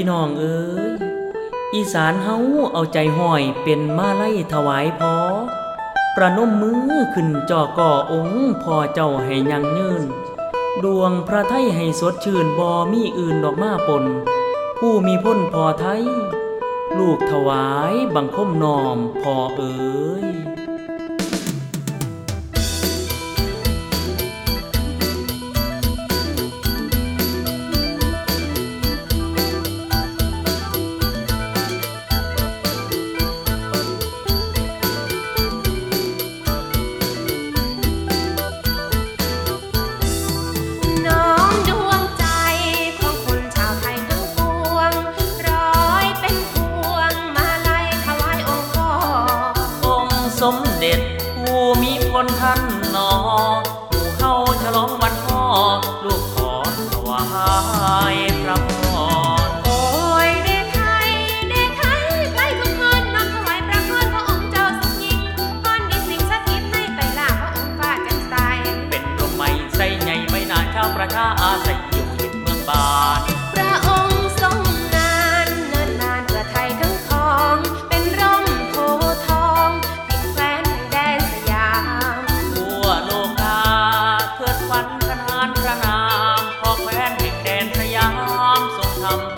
พี่น้องเอ้ยอีสานเฮาเอาใจห้อยเป็นมาไล่ถวายพอ ประนมมือขึ้นจอก่อองค์พอเจ้าให้ยังยืน ดวงพระไทยให้สดชื่นบอมีอื่นดอกมาปน ผู้มีพ้นพอไทย ลูกถวายบังคมนอมพอเอ๋ย สมเด็จผู้มีพลท่านานพระนามของแฟนแห่นแดนสยามทรงทำ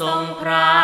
ทรงพระ